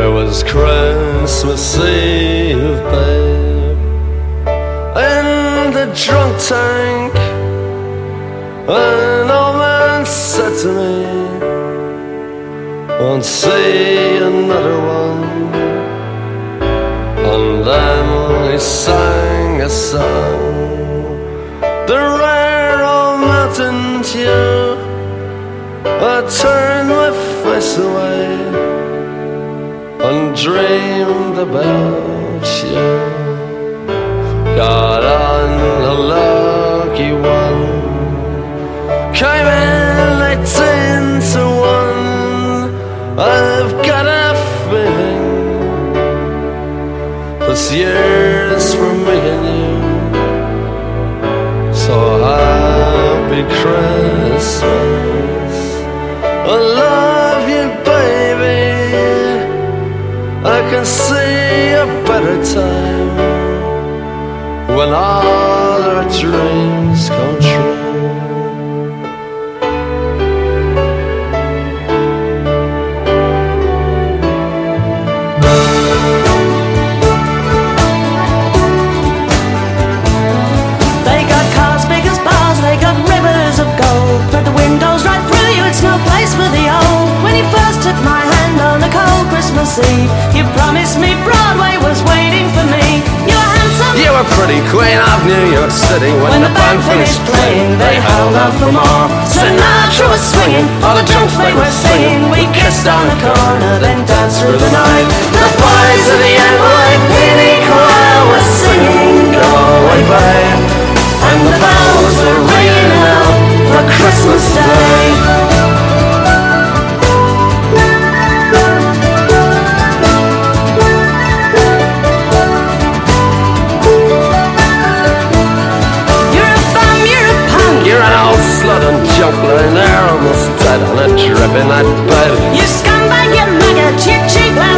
It was Christmas Eve, babe, in the drunk tank. An old man said to me, Won't see another one. And then he sang a song, the mountain tune. I turned my face away and dreamed about you. Got on a lucky one, came in eighteen to one. I've got a feeling this year's happy Christmas. I love you, baby. I can see a better time when all our dreams come took my hand on a cold Christmas Eve, you promised me Broadway was waiting for me. You were handsome. You were pretty queen of New York City when, When the band finished playing, they held out for more. Sinatra was swinging, all the jokes they were singing. We kissed on the corner, then danced through the night. The boys of the slut and junk lying there almost dead on a drip in that bed. You scumbag, you maggot, you cheap,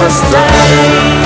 will stay